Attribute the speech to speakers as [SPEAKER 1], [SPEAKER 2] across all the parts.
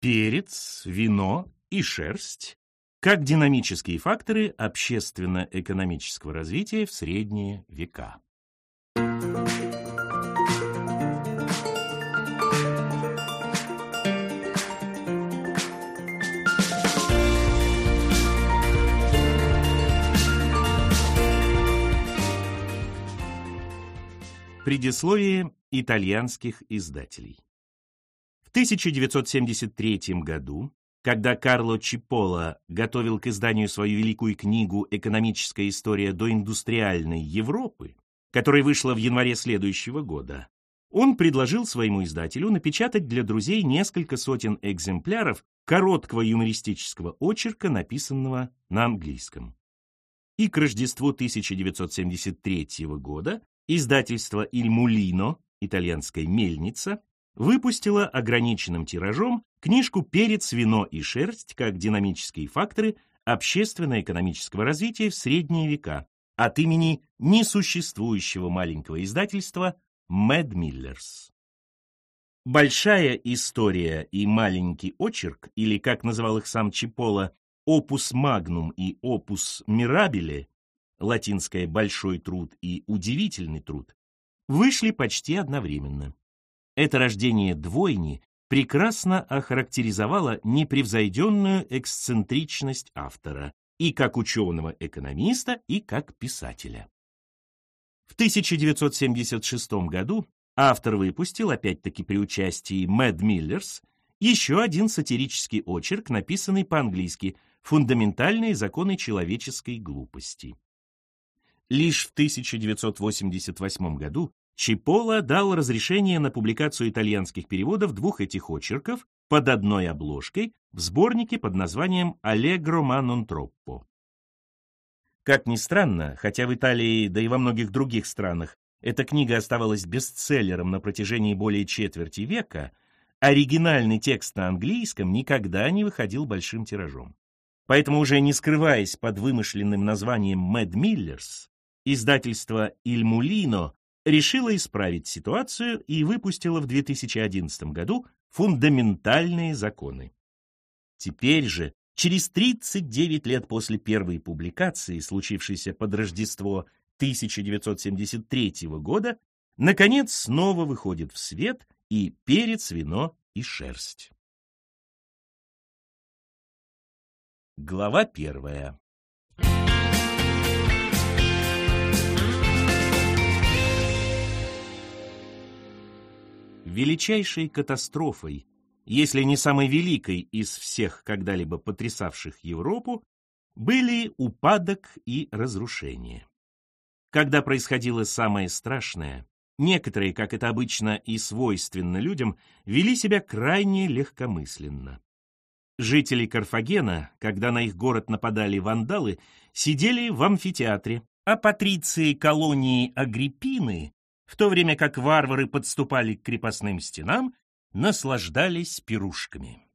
[SPEAKER 1] перец, вино и шерсть как динамические факторы общественно-экономического развития в средние века. Предисловие итальянских издателей. В 1973 году, когда Карло Чипола готовил к изданию свою великую книгу «Экономическая история доиндустриальной Европы», которая вышла в январе следующего года, он предложил своему издателю напечатать для друзей несколько сотен экземпляров короткого юмористического очерка, написанного на английском. И к Рождеству 1973 года Издательство «Иль Мулино», итальянская мельница, выпустило ограниченным тиражом книжку «Перец, вино и шерсть. Как динамические факторы общественно-экономического развития в средние века» от имени несуществующего маленького издательства Мэд Миллерс. Большая история и маленький очерк, или, как называл их сам Чипола, опус магнум и опус мирабиле, латинское «большой труд» и «удивительный труд», вышли почти одновременно. Это рождение двойни прекрасно охарактеризовало непревзойденную эксцентричность автора и как ученого-экономиста, и как писателя. В 1976 году автор выпустил, опять-таки при участии Мэд Миллерс, еще один сатирический очерк, написанный по-английски «Фундаментальные законы человеческой глупости». Лишь в 1988 году Чипола дал разрешение на публикацию итальянских переводов двух этих очерков под одной обложкой в сборнике под названием «Allegro ma troppo». Как ни странно, хотя в Италии, да и во многих других странах, эта книга оставалась бестселлером на протяжении более четверти века, оригинальный текст на английском никогда не выходил большим тиражом. Поэтому уже не скрываясь под вымышленным названием «Мэд Миллерс», Издательство «Иль Мулино» решило исправить ситуацию и выпустило в 2011 году фундаментальные законы. Теперь же, через 39 лет после первой публикации, случившейся под Рождество 1973 года, наконец снова выходит в свет и перец, вино и шерсть. Глава первая. Величайшей катастрофой, если не самой великой из всех когда-либо потрясавших Европу, были упадок и разрушение. Когда происходило самое страшное, некоторые, как это обычно и свойственно людям, вели себя крайне легкомысленно. Жители Карфагена, когда на их город нападали вандалы, сидели в амфитеатре, а патриции колонии Агриппины в то время как варвары подступали к крепостным стенам, наслаждались пирушками.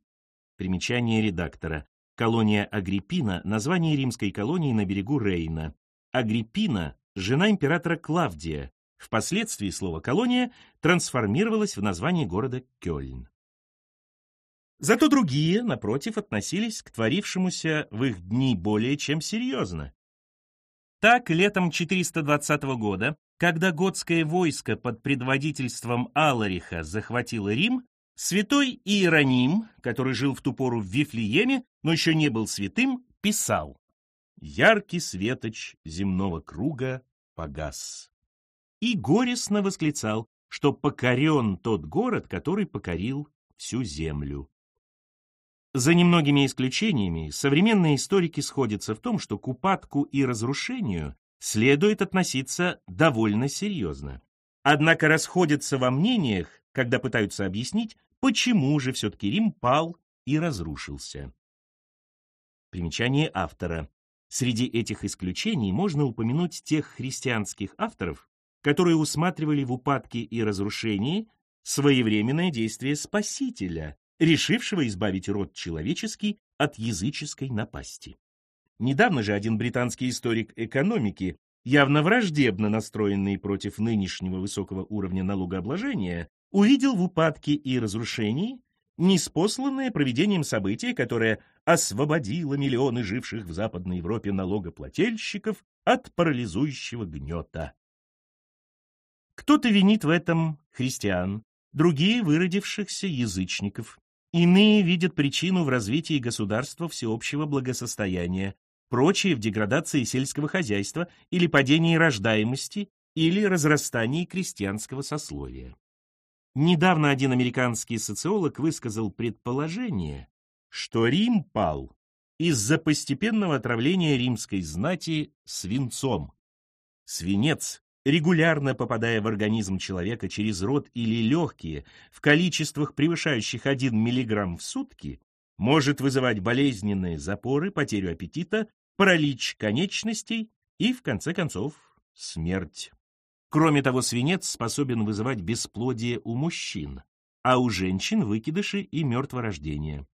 [SPEAKER 1] Примечание редактора. Колония Агриппина – название римской колонии на берегу Рейна. Агриппина – жена императора Клавдия. Впоследствии слово «колония» трансформировалось в название города Кёльн. Зато другие, напротив, относились к творившемуся в их дни более чем серьезно. Так, летом 420 года когда готское войско под предводительством Алариха захватило Рим, святой Иероним, который жил в ту пору в Вифлееме, но еще не был святым, писал «Яркий светоч земного круга погас». И горестно восклицал, что покорен тот город, который покорил всю землю. За немногими исключениями современные историки сходятся в том, что к упадку и разрушению следует относиться довольно серьезно. Однако расходятся во мнениях, когда пытаются объяснить, почему же все-таки Рим пал и разрушился. Примечание автора. Среди этих исключений можно упомянуть тех христианских авторов, которые усматривали в упадке и разрушении своевременное действие Спасителя, решившего избавить род человеческий от языческой напасти. Недавно же один британский историк экономики, явно враждебно настроенный против нынешнего высокого уровня налогообложения, увидел в упадке и разрушении неспосланное проведением события, которое освободило миллионы живших в Западной Европе налогоплательщиков от парализующего гнета. Кто-то винит в этом христиан, другие — выродившихся язычников. Иные видят причину в развитии государства всеобщего благосостояния, прочие в деградации сельского хозяйства или падении рождаемости или разрастании крестьянского сословия. Недавно один американский социолог высказал предположение, что Рим пал из-за постепенного отравления римской знати свинцом. Свинец, регулярно попадая в организм человека через рот или легкие в количествах, превышающих 1 мг в сутки, может вызывать болезненные запоры, потерю аппетита, паралич конечностей и, в конце концов, смерть. Кроме того, свинец способен вызывать бесплодие у мужчин, а у женщин выкидыши и мертворождение.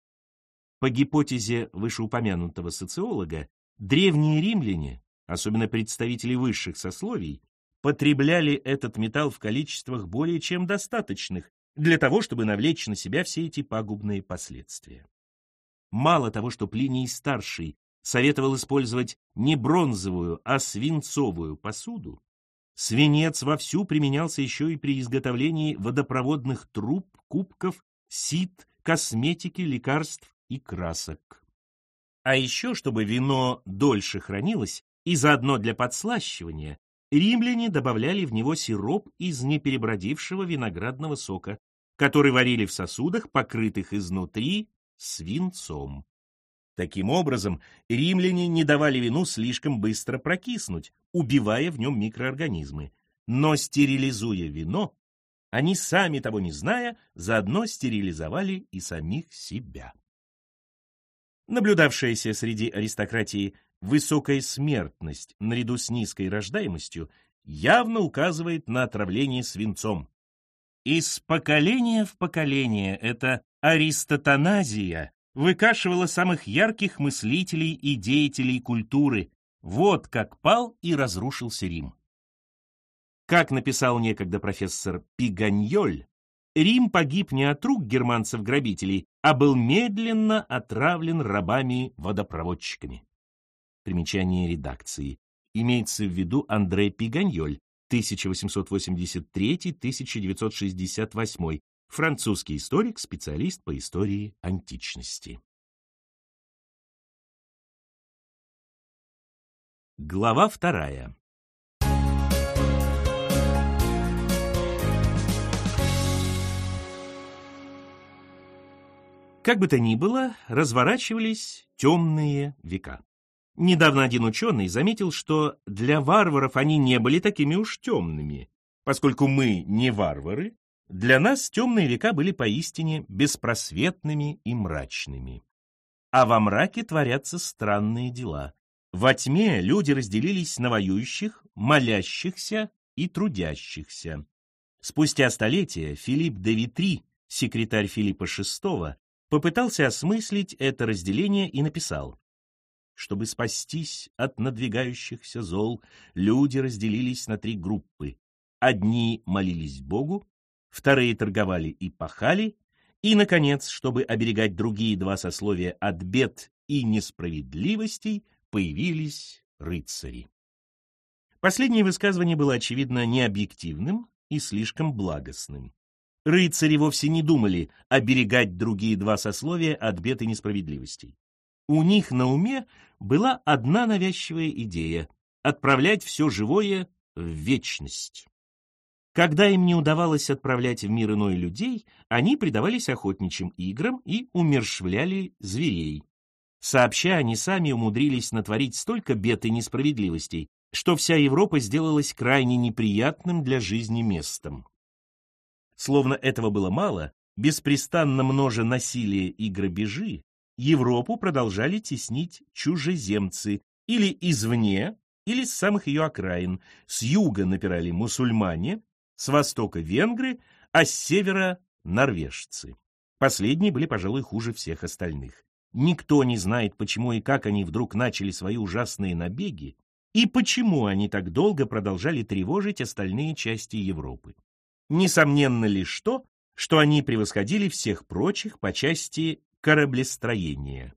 [SPEAKER 1] По гипотезе вышеупомянутого социолога, древние римляне, особенно представители высших сословий, потребляли этот металл в количествах более чем достаточных для того, чтобы навлечь на себя все эти пагубные последствия. Мало того, что Плиний Старший советовал использовать не бронзовую, а свинцовую посуду, Свинец вовсю применялся еще и при изготовлении водопроводных труб, кубков, сит, косметики, лекарств и красок. А еще, чтобы вино дольше хранилось, и заодно для подслащивания, римляне добавляли в него сироп из неперебродившего виноградного сока, который варили в сосудах, покрытых изнутри свинцом. Таким образом, римляне не давали вину слишком быстро прокиснуть, убивая в нем микроорганизмы. Но стерилизуя вино, они, сами того не зная, заодно стерилизовали и самих себя. Наблюдавшаяся среди аристократии высокая смертность наряду с низкой рождаемостью явно указывает на отравление свинцом. Из поколения в поколение эта аристотоназия выкашивала самых ярких мыслителей и деятелей культуры. Вот как пал и разрушился Рим. Как написал некогда профессор Пиганьоль, Рим погиб не от рук германцев-грабителей, а был медленно отравлен рабами-водопроводчиками. Примечание редакции. Имеется в виду Андрей Пиганьоль, 1883-1968, французский историк, специалист по истории античности. Глава вторая. Как бы то ни было, разворачивались темные века. Недавно один ученый заметил, что для варваров они не были такими уж темными. Поскольку мы не варвары, для нас темные века были поистине беспросветными и мрачными. А во мраке творятся странные дела. Во тьме люди разделились на воюющих, молящихся и трудящихся. Спустя столетия Филипп де Витри, секретарь Филиппа VI, попытался осмыслить это разделение и написал чтобы спастись от надвигающихся зол, люди разделились на три группы. Одни молились Богу, вторые торговали и пахали, и, наконец, чтобы оберегать другие два сословия от бед и несправедливостей, появились рыцари. Последнее высказывание было, очевидно, необъективным и слишком благостным. Рыцари вовсе не думали оберегать другие два сословия от бед и несправедливостей. У них на уме была одна навязчивая идея — отправлять все живое в вечность. Когда им не удавалось отправлять в мир иной людей, они предавались охотничьим играм и умершвляли зверей. Сообща, они сами умудрились натворить столько бед и несправедливостей, что вся Европа сделалась крайне неприятным для жизни местом. Словно этого было мало, беспрестанно множе насилия и грабежи, Европу продолжали теснить чужеземцы или извне, или с самых ее окраин. С юга напирали мусульмане, с востока венгры, а с севера норвежцы. Последние были, пожалуй, хуже всех остальных. Никто не знает, почему и как они вдруг начали свои ужасные набеги, и почему они так долго продолжали тревожить остальные части Европы. Несомненно ли что, что они превосходили всех прочих по части кораблестроения.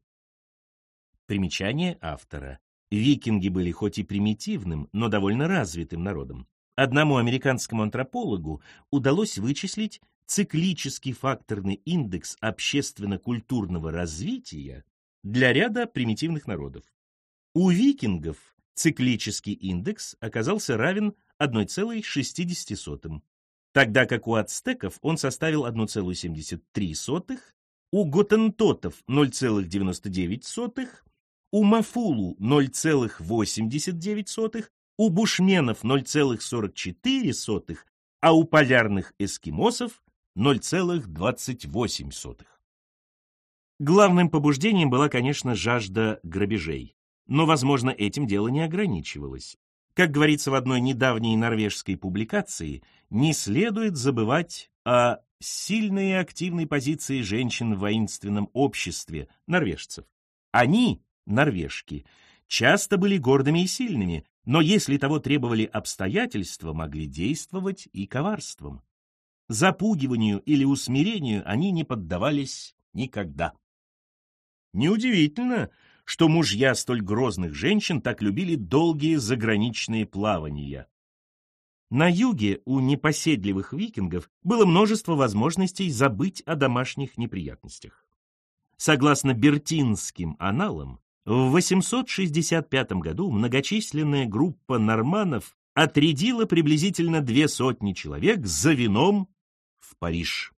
[SPEAKER 1] Примечание автора. Викинги были хоть и примитивным, но довольно развитым народом. Одному американскому антропологу удалось вычислить циклический факторный индекс общественно-культурного развития для ряда примитивных народов. У викингов циклический индекс оказался равен 1,60, тогда как у ацтеков он составил 1,73, у готентотов 0,99, у мафулу 0,89, у бушменов 0,44, а у полярных эскимосов 0,28. Главным побуждением была, конечно, жажда грабежей. Но, возможно, этим дело не ограничивалось. Как говорится в одной недавней норвежской публикации, не следует забывать о сильной и активной позиции женщин в воинственном обществе норвежцев. Они, норвежки, часто были гордыми и сильными, но если того требовали обстоятельства, могли действовать и коварством. Запугиванию или усмирению они не поддавались никогда. Неудивительно, что мужья столь грозных женщин так любили долгие заграничные плавания. На юге у непоседливых викингов было множество возможностей забыть о домашних неприятностях. Согласно бертинским аналам, в 865 году многочисленная группа норманов отрядила приблизительно две сотни человек за вином в Париж.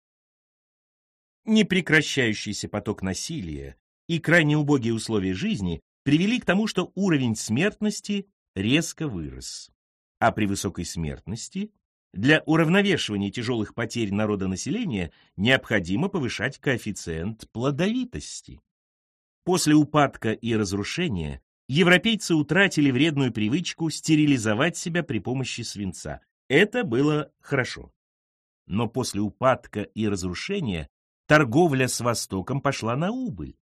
[SPEAKER 1] Непрекращающийся поток насилия и крайне убогие условия жизни привели к тому, что уровень смертности резко вырос. А при высокой смертности для уравновешивания тяжелых потерь народонаселения необходимо повышать коэффициент плодовитости. После упадка и разрушения европейцы утратили вредную привычку стерилизовать себя при помощи свинца. Это было хорошо. Но после упадка и разрушения торговля с Востоком пошла на убыль.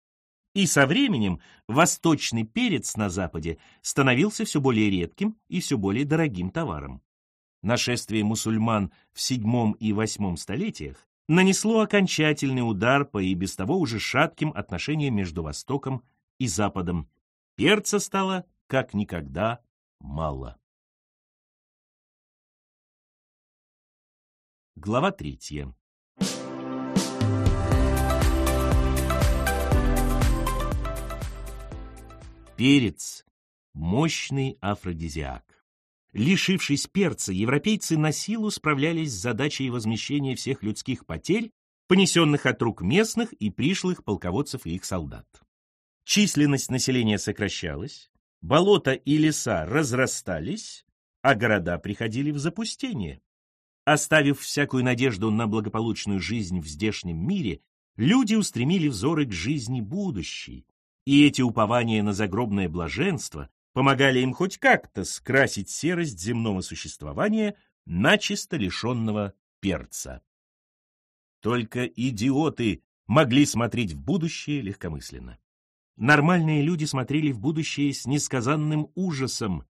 [SPEAKER 1] И со временем восточный перец на Западе становился все более редким и все более дорогим товаром. Нашествие мусульман в VII и VIII столетиях нанесло окончательный удар по и без того уже шатким отношениям между Востоком и Западом. Перца стало как никогда мало. Глава третья. Перец – мощный афродизиак. Лишившись перца, европейцы на силу справлялись с задачей возмещения всех людских потерь, понесенных от рук местных и пришлых полководцев и их солдат. Численность населения сокращалась, болота и леса разрастались, а города приходили в запустение. Оставив всякую надежду на благополучную жизнь в здешнем мире, люди устремили взоры к жизни будущей, и эти упования на загробное блаженство помогали им хоть как-то скрасить серость земного существования, начисто лишенного перца. Только идиоты могли смотреть в будущее легкомысленно. Нормальные люди смотрели в будущее с несказанным ужасом.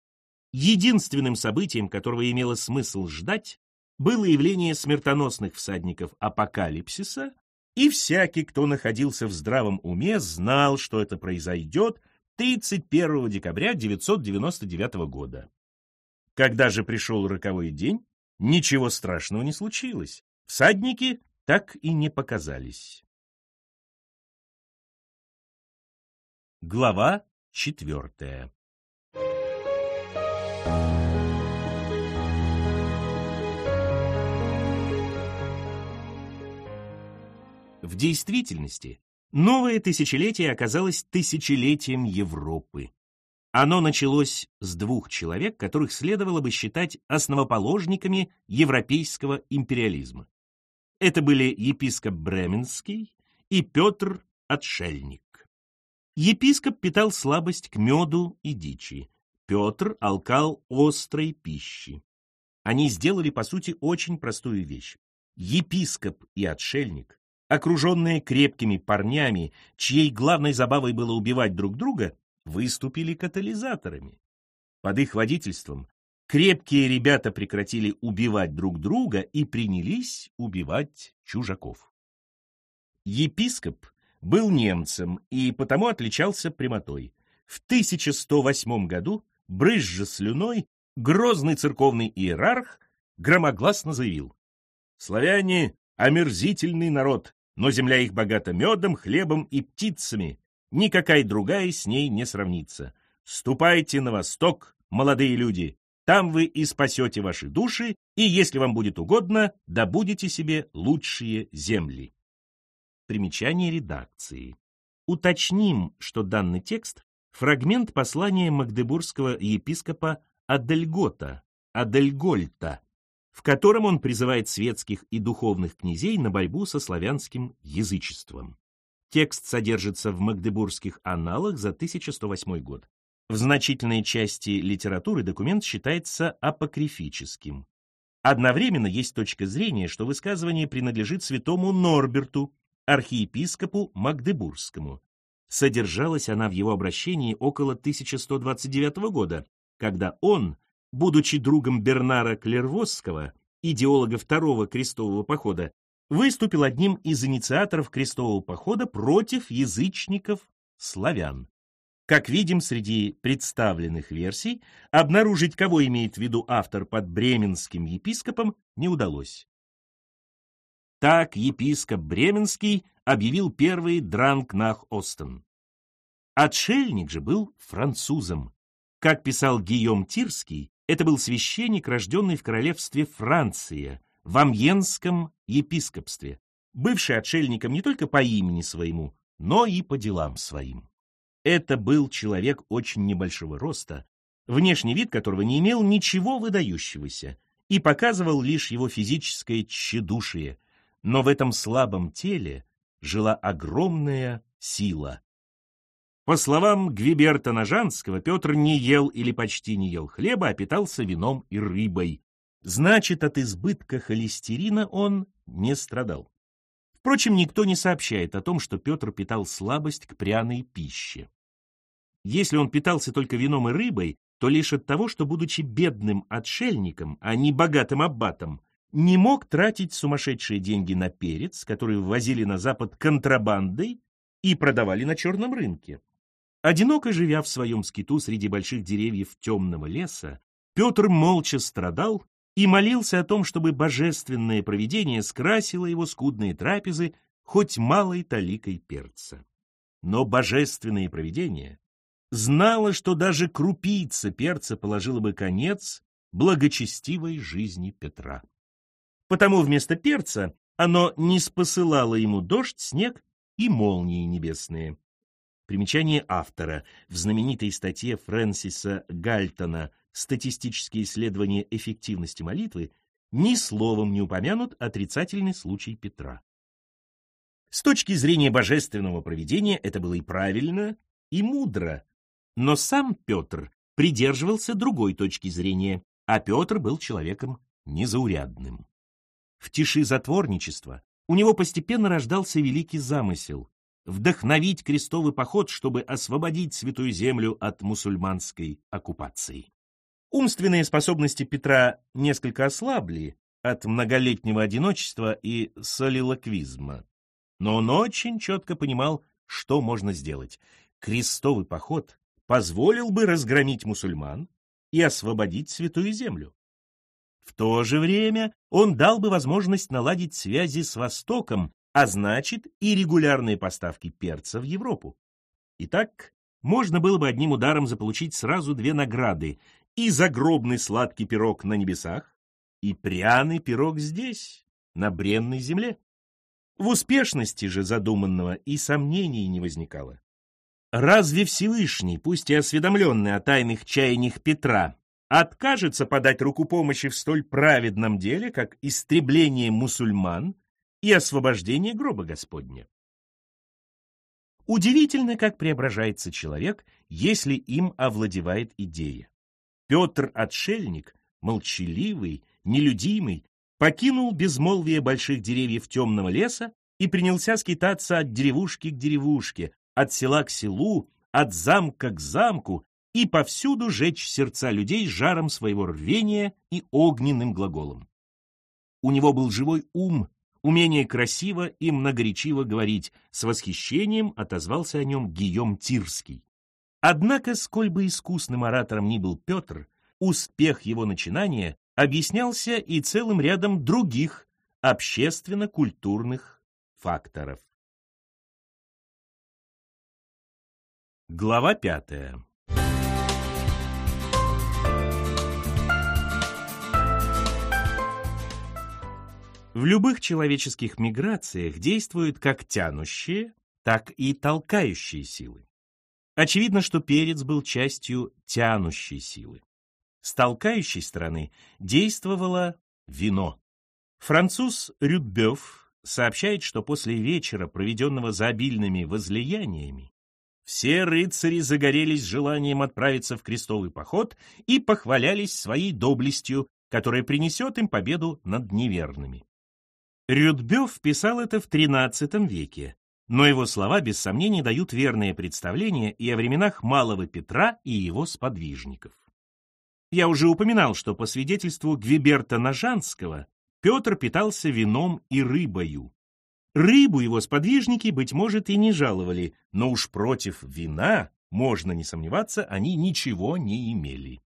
[SPEAKER 1] Единственным событием, которого имело смысл ждать, было явление смертоносных всадников апокалипсиса и всякий, кто находился в здравом уме, знал, что это произойдет 31 декабря 999 года. Когда же пришел роковой день, ничего страшного не случилось. Всадники так и не показались. Глава четвертая В действительности, новое тысячелетие оказалось тысячелетием Европы. Оно началось с двух человек, которых следовало бы считать основоположниками европейского империализма. Это были епископ Бременский и Петр Отшельник. Епископ питал слабость к меду и дичи. Петр алкал острой пищи. Они сделали, по сути, очень простую вещь. Епископ и отшельник окруженные крепкими парнями, чьей главной забавой было убивать друг друга, выступили катализаторами. Под их водительством крепкие ребята прекратили убивать друг друга и принялись убивать чужаков. Епископ был немцем и потому отличался прямотой. В 1108 году, брызжа слюной, грозный церковный иерарх громогласно заявил «Славяне — омерзительный народ, но земля их богата медом, хлебом и птицами, никакая другая с ней не сравнится. Ступайте на восток, молодые люди, там вы и спасете ваши души, и, если вам будет угодно, добудете себе лучшие земли. Примечание редакции. Уточним, что данный текст – фрагмент послания магдебургского епископа Адельгота, Адельгольта, в котором он призывает светских и духовных князей на борьбу со славянским язычеством. Текст содержится в магдебургских аналах за 1108 год. В значительной части литературы документ считается апокрифическим. Одновременно есть точка зрения, что высказывание принадлежит святому Норберту, архиепископу Магдебургскому. Содержалась она в его обращении около 1129 года, когда он, будучи другом Бернара Клервосского, идеолога второго крестового похода, выступил одним из инициаторов крестового похода против язычников славян. Как видим, среди представленных версий обнаружить, кого имеет в виду автор под бременским епископом, не удалось. Так епископ Бременский объявил первый дранг нах Остен. Отшельник же был французом. Как писал Гийом Тирский, это был священник, рожденный в королевстве Франция, в Амьенском епископстве, бывший отшельником не только по имени своему, но и по делам своим. Это был человек очень небольшого роста, внешний вид которого не имел ничего выдающегося и показывал лишь его физическое тщедушие, но в этом слабом теле жила огромная сила. По словам Гвиберта Нажанского, Петр не ел или почти не ел хлеба, а питался вином и рыбой. Значит, от избытка холестерина он не страдал. Впрочем, никто не сообщает о том, что Петр питал слабость к пряной пище. Если он питался только вином и рыбой, то лишь от того, что, будучи бедным отшельником, а не богатым аббатом, не мог тратить сумасшедшие деньги на перец, который ввозили на Запад контрабандой и продавали на черном рынке. Одиноко живя в своем скиту среди больших деревьев темного леса, Петр молча страдал и молился о том, чтобы божественное провидение скрасило его скудные трапезы хоть малой таликой перца. Но божественное провидение знало, что даже крупица перца положила бы конец благочестивой жизни Петра. Потому вместо перца оно не спосылало ему дождь, снег и молнии небесные. Примечание автора. В знаменитой статье Фрэнсиса Гальтона «Статистические исследования эффективности молитвы» ни словом не упомянут отрицательный случай Петра. С точки зрения божественного провидения это было и правильно, и мудро. Но сам Петр придерживался другой точки зрения, а Петр был человеком незаурядным. В тиши затворничества у него постепенно рождался великий замысел — вдохновить крестовый поход, чтобы освободить Святую Землю от мусульманской оккупации. Умственные способности Петра несколько ослабли от многолетнего одиночества и солилоквизма, но он очень четко понимал, что можно сделать. Крестовый поход позволил бы разгромить мусульман и освободить Святую Землю. В то же время он дал бы возможность наладить связи с Востоком, а значит и регулярные поставки перца в Европу. Итак, можно было бы одним ударом заполучить сразу две награды — и загробный сладкий пирог на небесах, и пряный пирог здесь, на бренной земле. В успешности же задуманного и сомнений не возникало. Разве Всевышний, пусть и осведомленный о тайных чаяниях Петра, откажется подать руку помощи в столь праведном деле, как истребление мусульман и освобождение гроба Господня. Удивительно, как преображается человек, если им овладевает идея. Петр-отшельник, молчаливый, нелюдимый, покинул безмолвие больших деревьев темного леса и принялся скитаться от деревушки к деревушке, от села к селу, от замка к замку, и повсюду жечь сердца людей жаром своего рвения и огненным глаголом. У него был живой ум, умение красиво и многоречиво говорить, с восхищением отозвался о нем Гийом Тирский. Однако, сколь бы искусным оратором ни был Петр, успех его начинания объяснялся и целым рядом других общественно-культурных факторов. Глава пятая В любых человеческих миграциях действуют как тянущие, так и толкающие силы. Очевидно, что перец был частью тянущей силы. С толкающей стороны действовало вино. Француз Рюдбёв сообщает, что после вечера, проведенного за обильными возлияниями, все рыцари загорелись желанием отправиться в крестовый поход и похвалялись своей доблестью, которая принесет им победу над неверными. Рюдбёв писал это в XIII веке, но его слова без сомнений дают верное представление и о временах Малого Петра и его сподвижников. Я уже упоминал, что по свидетельству Гвиберта Нажанского Петр питался вином и рыбою. Рыбу его сподвижники, быть может, и не жаловали, но уж против вина, можно не сомневаться, они ничего не имели.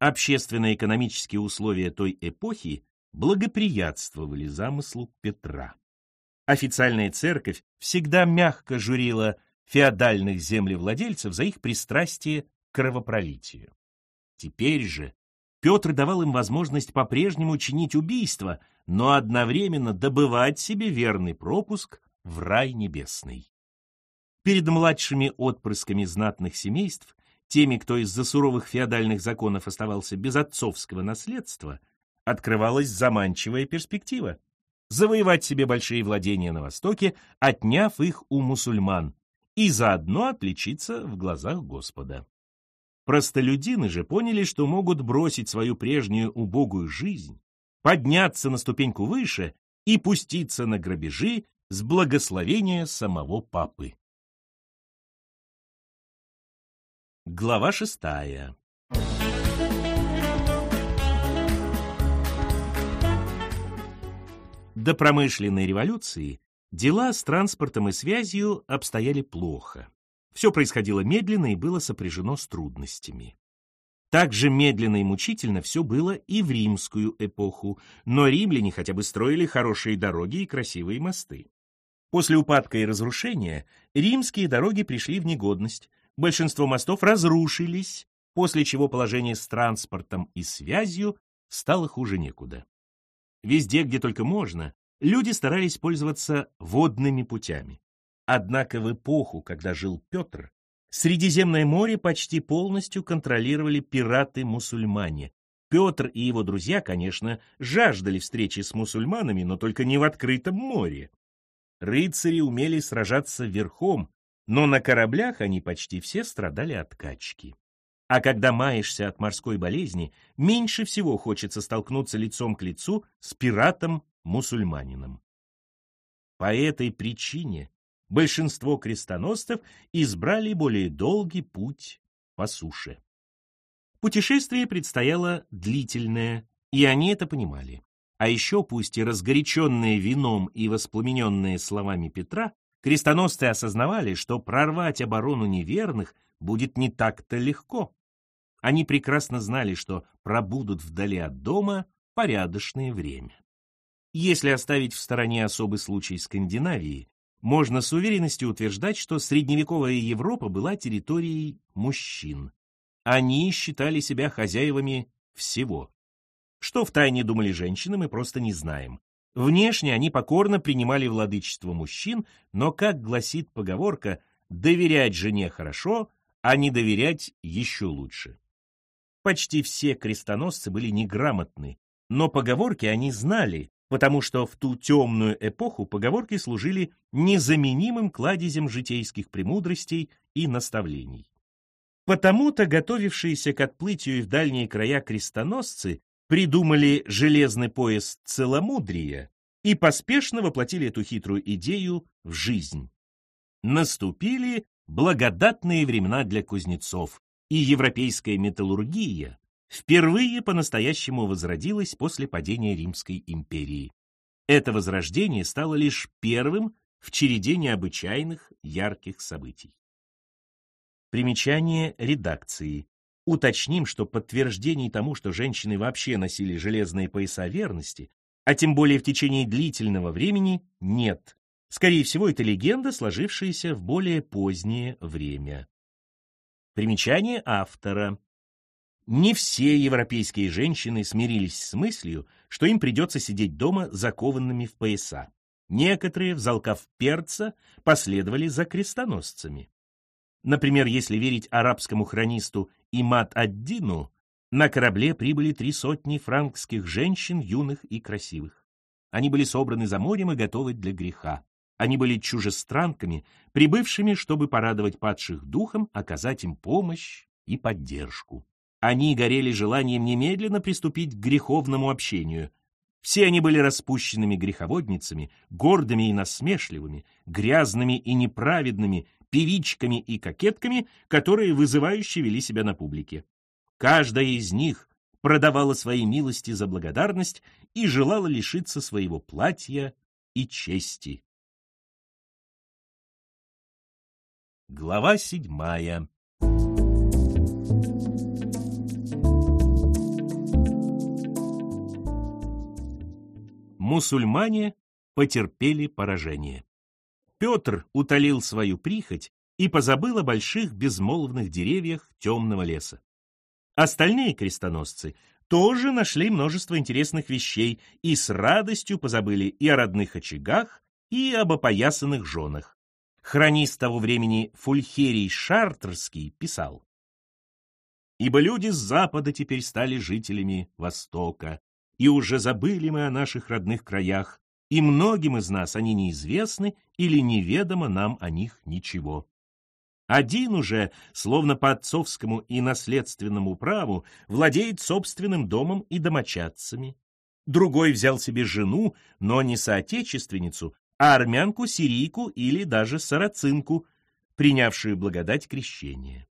[SPEAKER 1] Общественно-экономические условия той эпохи благоприятствовали замыслу Петра. Официальная церковь всегда мягко журила феодальных землевладельцев за их пристрастие к кровопролитию. Теперь же Петр давал им возможность по-прежнему чинить убийства, но одновременно добывать себе верный пропуск в рай небесный. Перед младшими отпрысками знатных семейств, теми, кто из-за суровых феодальных законов оставался без отцовского наследства, открывалась заманчивая перспектива — завоевать себе большие владения на Востоке, отняв их у мусульман, и заодно отличиться в глазах Господа. Простолюдины же поняли, что могут бросить свою прежнюю убогую жизнь, подняться на ступеньку выше и пуститься на грабежи с благословения самого папы. Глава шестая До промышленной революции дела с транспортом и связью обстояли плохо. Все происходило медленно и было сопряжено с трудностями. Так же медленно и мучительно все было и в римскую эпоху, но римляне хотя бы строили хорошие дороги и красивые мосты. После упадка и разрушения римские дороги пришли в негодность, большинство мостов разрушились, после чего положение с транспортом и связью стало хуже некуда. Везде, где только можно, люди старались пользоваться водными путями. Однако в эпоху, когда жил Петр, Средиземное море почти полностью контролировали пираты-мусульмане. Петр и его друзья, конечно, жаждали встречи с мусульманами, но только не в открытом море. Рыцари умели сражаться верхом, но на кораблях они почти все страдали от качки. А когда маешься от морской болезни, меньше всего хочется столкнуться лицом к лицу с пиратом-мусульманином. По этой причине большинство крестоносцев избрали более долгий путь по суше. Путешествие предстояло длительное, и они это понимали. А еще, пусть и разгоряченные вином и воспламененные словами Петра, крестоносцы осознавали, что прорвать оборону неверных будет не так-то легко. Они прекрасно знали, что пробудут вдали от дома порядочное время. Если оставить в стороне особый случай Скандинавии, можно с уверенностью утверждать, что средневековая Европа была территорией мужчин. Они считали себя хозяевами всего. Что втайне думали женщины, мы просто не знаем. Внешне они покорно принимали владычество мужчин, но, как гласит поговорка, доверять жене хорошо, а не доверять еще лучше. Почти все крестоносцы были неграмотны, но поговорки они знали, потому что в ту темную эпоху поговорки служили незаменимым кладезем житейских премудростей и наставлений. Потому-то готовившиеся к отплытию в дальние края крестоносцы придумали железный пояс целомудрия и поспешно воплотили эту хитрую идею в жизнь. Наступили благодатные времена для кузнецов, и европейская металлургия впервые по-настоящему возродилась после падения Римской империи. Это возрождение стало лишь первым в череде необычайных ярких событий. Примечание редакции. Уточним, что подтверждений тому, что женщины вообще носили железные пояса верности, а тем более в течение длительного времени, нет. Скорее всего, это легенда, сложившаяся в более позднее время. Примечание автора. Не все европейские женщины смирились с мыслью, что им придется сидеть дома закованными в пояса. Некоторые, взалкав перца, последовали за крестоносцами. Например, если верить арабскому хронисту Имад-ад-Дину, на корабле прибыли три сотни франкских женщин, юных и красивых. Они были собраны за морем и готовы для греха. Они были чужестранками, прибывшими, чтобы порадовать падших духом, оказать им помощь и поддержку. Они горели желанием немедленно приступить к греховному общению. Все они были распущенными греховодницами, гордыми и насмешливыми, грязными и неправедными, певичками и кокетками, которые вызывающе вели себя на публике. Каждая из них продавала свои милости за благодарность и желала лишиться своего платья и чести. Глава седьмая Мусульмане потерпели поражение. Петр утолил свою прихоть и позабыл о больших безмолвных деревьях темного леса. Остальные крестоносцы тоже нашли множество интересных вещей и с радостью позабыли и о родных очагах, и об опоясанных женах. Хронист того времени Фульхерий Шартерский писал «Ибо люди с запада теперь стали жителями Востока, и уже забыли мы о наших родных краях, и многим из нас они неизвестны или неведомо нам о них ничего. Один уже, словно по отцовскому и наследственному праву, владеет собственным домом и домочадцами. Другой взял себе жену, но не соотечественницу, а армянку-сирийку или даже сарацинку, принявшую благодать крещения.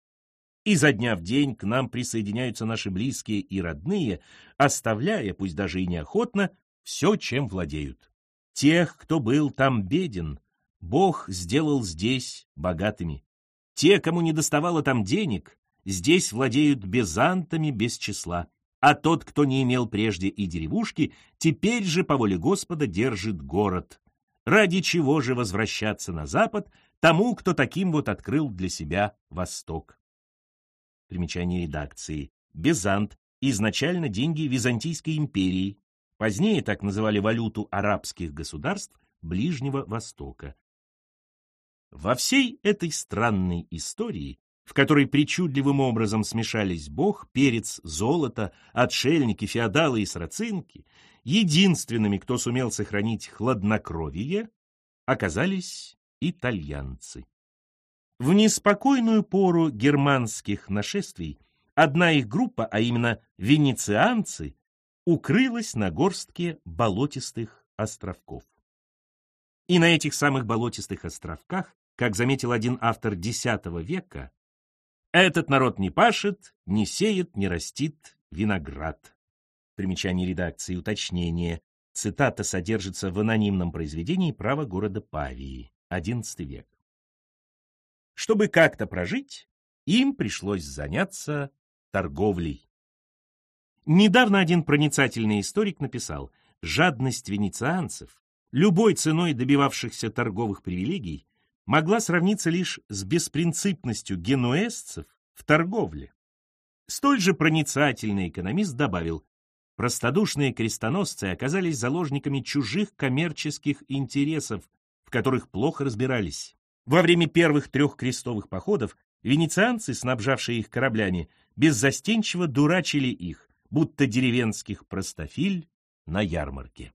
[SPEAKER 1] И за дня в день к нам присоединяются наши близкие и родные, оставляя, пусть даже и неохотно, все, чем владеют. Тех, кто был там беден, Бог сделал здесь богатыми. Те, кому не доставало там денег, здесь владеют безантами без числа. А тот, кто не имел прежде и деревушки, теперь же по воле Господа держит город. Ради чего же возвращаться на запад тому, кто таким вот открыл для себя Восток? Примечание редакции. Безант – изначально деньги Византийской империи, Позднее так называли валюту арабских государств Ближнего Востока. Во всей этой странной истории, в которой причудливым образом смешались бог, перец, золото, отшельники, феодалы и срацинки, единственными, кто сумел сохранить хладнокровие, оказались итальянцы. В неспокойную пору германских нашествий одна их группа, а именно венецианцы, укрылась на горстке болотистых островков. И на этих самых болотистых островках, как заметил один автор X века, этот народ не пашет, не сеет, не растит виноград. Примечание редакции, уточнение. Цитата содержится в анонимном произведении «Право города Павии», XI век. Чтобы как-то прожить, им пришлось заняться торговлей. Недавно один проницательный историк написал, жадность венецианцев, любой ценой добивавшихся торговых привилегий, могла сравниться лишь с беспринципностью генуэзцев в торговле. Столь же проницательный экономист добавил, простодушные крестоносцы оказались заложниками чужих коммерческих интересов, в которых плохо разбирались. Во время первых трех крестовых походов венецианцы, снабжавшие их кораблями, беззастенчиво дурачили их, будто деревенских простофиль на ярмарке.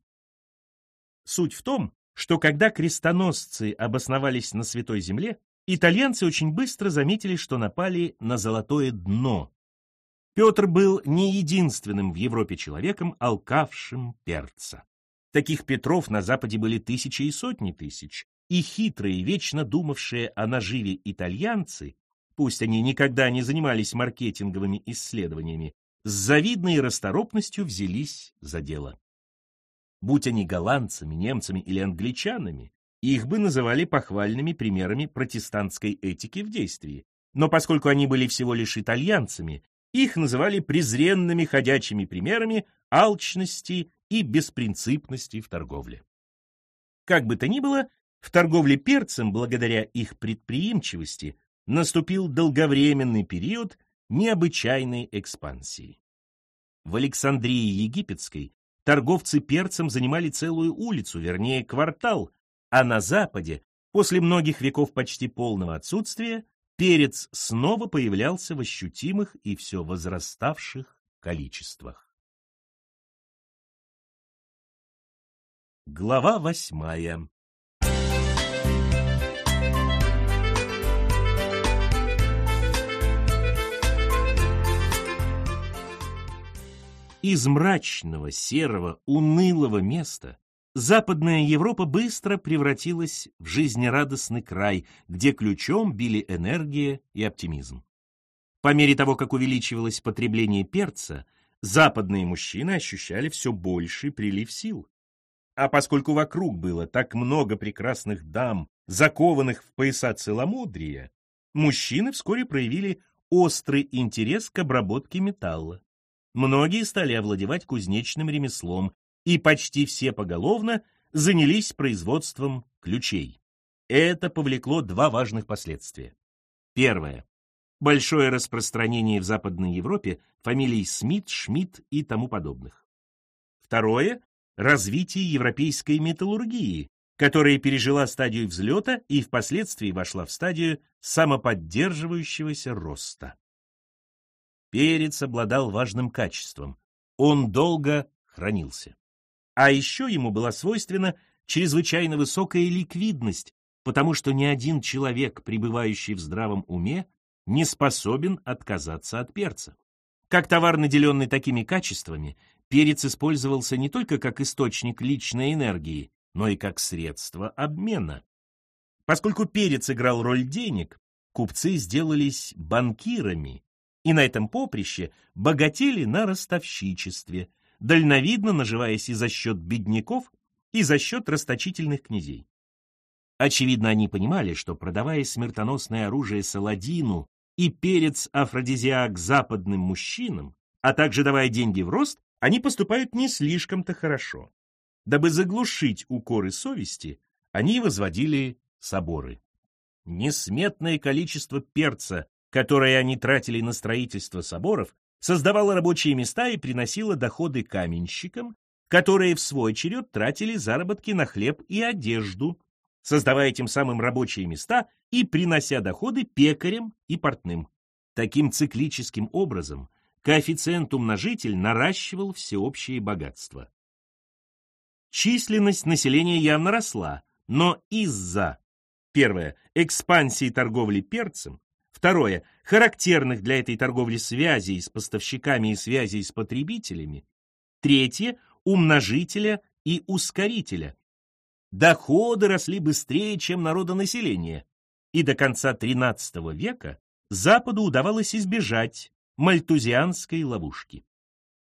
[SPEAKER 1] Суть в том, что когда крестоносцы обосновались на Святой Земле, итальянцы очень быстро заметили, что напали на золотое дно. Петр был не единственным в Европе человеком, алкавшим перца. Таких Петров на Западе были тысячи и сотни тысяч, и хитрые, вечно думавшие о наживе итальянцы пусть они никогда не занимались маркетинговыми исследованиями, с завидной расторопностью взялись за дело. Будь они голландцами, немцами или англичанами, их бы называли похвальными примерами протестантской этики в действии. Но поскольку они были всего лишь итальянцами, их называли презренными ходячими примерами алчности и беспринципности в торговле. Как бы то ни было, в торговле перцем, благодаря их предприимчивости, наступил долговременный период необычайной экспансии. В Александрии Египетской торговцы перцем занимали целую улицу, вернее квартал, а на Западе, после многих веков почти полного отсутствия, перец снова появлялся в ощутимых и все возраставших количествах. Глава восьмая Из мрачного, серого, унылого места Западная Европа быстро превратилась в жизнерадостный край, где ключом били энергия и оптимизм. По мере того, как увеличивалось потребление перца, западные мужчины ощущали все больший прилив сил. А поскольку вокруг было так много прекрасных дам, закованных в пояса целомудрия, мужчины вскоре проявили острый интерес к обработке металла. Многие стали овладевать кузнечным ремеслом, и почти все поголовно занялись производством ключей. Это повлекло два важных последствия. Первое. Большое распространение в Западной Европе фамилий Смит, Шмидт и тому подобных. Второе. Развитие европейской металлургии, которая пережила стадию взлета и впоследствии вошла в стадию самоподдерживающегося роста. Перец обладал важным качеством. Он долго хранился. А еще ему была свойственна чрезвычайно высокая ликвидность, потому что ни один человек, пребывающий в здравом уме, не способен отказаться от перца. Как товар, наделенный такими качествами, перец использовался не только как источник личной энергии, но и как средство обмена. Поскольку перец играл роль денег, купцы сделались банкирами и на этом поприще богатели на ростовщичестве, дальновидно наживаясь и за счет бедняков, и за счет расточительных князей. Очевидно, они понимали, что, продавая смертоносное оружие Саладину и перец-афродизиак западным мужчинам, а также давая деньги в рост, они поступают не слишком-то хорошо. Дабы заглушить укоры совести, они возводили соборы. Несметное количество перца которое они тратили на строительство соборов, создавало рабочие места и приносило доходы каменщикам, которые в свой черед тратили заработки на хлеб и одежду, создавая тем самым рабочие места и принося доходы пекарям и портным. Таким циклическим образом коэффициент-умножитель наращивал всеобщее богатство. Численность населения явно росла, но из-за, первое, экспансии торговли перцем, Второе. Характерных для этой торговли связей с поставщиками и связей с потребителями. Третье. Умножителя и ускорителя. Доходы росли быстрее, чем народонаселение. И до конца XIII века Западу удавалось избежать мальтузианской ловушки.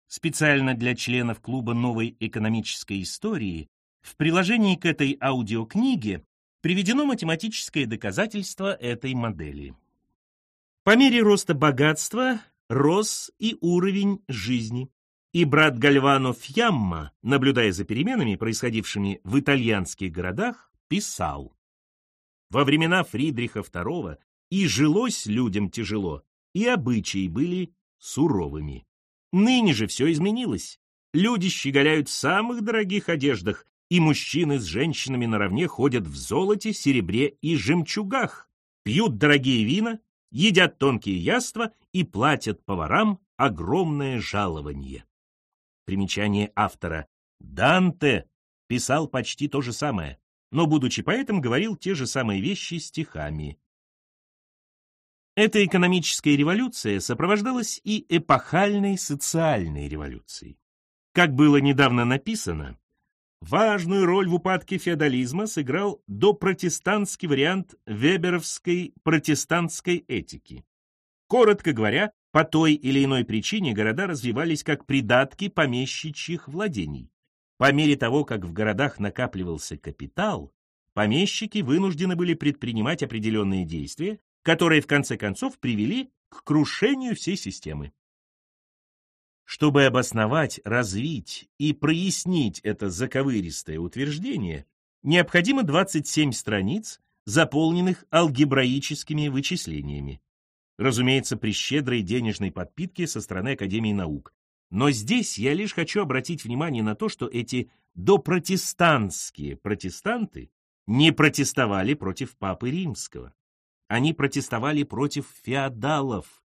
[SPEAKER 1] Специально для членов клуба новой экономической истории в приложении к этой аудиокниге приведено математическое доказательство этой модели. По мере роста богатства рос и уровень жизни. И брат Гальвано Фьямма, наблюдая за переменами, происходившими в итальянских городах, писал. Во времена Фридриха II и жилось людям тяжело, и обычаи были суровыми. Ныне же все изменилось. Люди щеголяют в самых дорогих одеждах, и мужчины с женщинами наравне ходят в золоте, серебре и жемчугах, пьют дорогие вина едят тонкие яства и платят поварам огромное жалование. Примечание автора. Данте писал почти то же самое, но, будучи поэтом, говорил те же самые вещи стихами. Эта экономическая революция сопровождалась и эпохальной социальной революцией. Как было недавно написано, Важную роль в упадке феодализма сыграл допротестантский вариант веберовской протестантской этики. Коротко говоря, по той или иной причине города развивались как придатки помещичьих владений. По мере того, как в городах накапливался капитал, помещики вынуждены были предпринимать определенные действия, которые в конце концов привели к крушению всей системы. Чтобы обосновать, развить и прояснить это заковыристое утверждение, необходимо 27 страниц, заполненных алгебраическими вычислениями. Разумеется, при щедрой денежной подпитке со стороны Академии наук. Но здесь я лишь хочу обратить внимание на то, что эти допротестантские протестанты не протестовали против Папы Римского. Они протестовали против феодалов,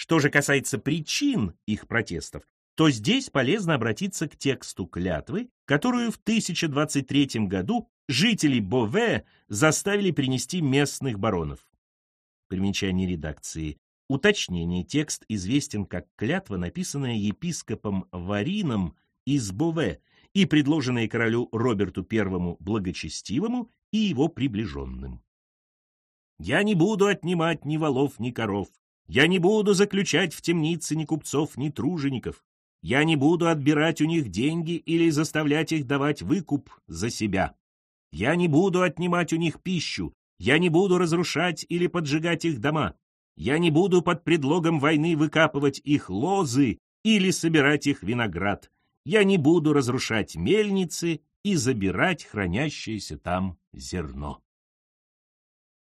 [SPEAKER 1] что же касается причин их протестов, то здесь полезно обратиться к тексту клятвы, которую в 1023 году жители Бове заставили принести местных баронов. Примечание редакции. Уточнение. Текст известен как клятва, написанная епископом Варином из Бове и предложенная королю Роберту I Благочестивому и его приближенным. «Я не буду отнимать ни волов, ни коров, я не буду заключать в темнице ни купцов, ни тружеников. Я не буду отбирать у них деньги или заставлять их давать выкуп за себя. Я не буду отнимать у них пищу. Я не буду разрушать или поджигать их дома. Я не буду под предлогом войны выкапывать их лозы или собирать их виноград. Я не буду разрушать мельницы и забирать хранящееся там зерно.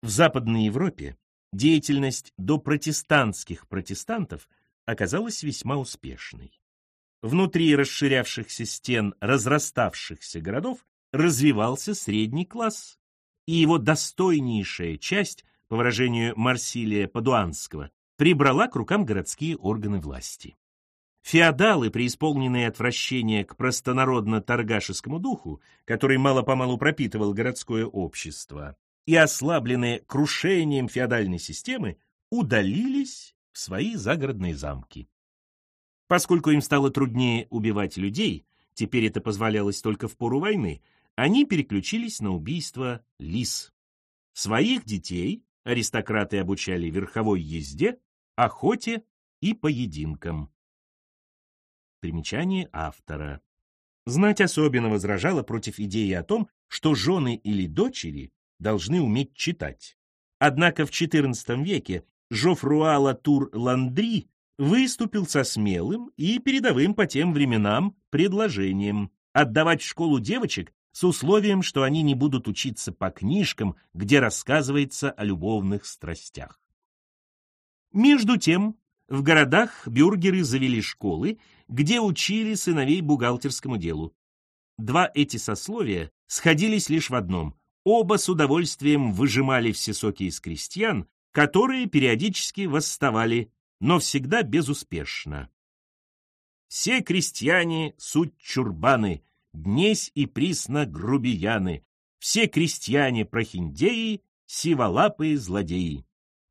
[SPEAKER 1] В Западной Европе деятельность допротестантских протестантов оказалась весьма успешной. Внутри расширявшихся стен разраставшихся городов развивался средний класс, и его достойнейшая часть, по выражению Марсилия Падуанского, прибрала к рукам городские органы власти. Феодалы, преисполненные отвращения к простонародно-торгашескому духу, который мало-помалу пропитывал городское общество, и ослабленные крушением феодальной системы, удалились в свои загородные замки. Поскольку им стало труднее убивать людей, теперь это позволялось только в пору войны, они переключились на убийство лис. Своих детей аристократы обучали верховой езде, охоте и поединкам. Примечание автора. Знать особенно возражала против идеи о том, что жены или дочери должны уметь читать. Однако в XIV веке Жофруа Латур Ландри выступил со смелым и передовым по тем временам предложением отдавать в школу девочек с условием, что они не будут учиться по книжкам, где рассказывается о любовных страстях. Между тем, в городах бюргеры завели школы, где учили сыновей бухгалтерскому делу. Два эти сословия сходились лишь в одном оба с удовольствием выжимали все соки из крестьян, которые периодически восставали, но всегда безуспешно. Все крестьяне — суть чурбаны, днесь и присно грубияны, все крестьяне — прохиндеи, сиволапые злодеи.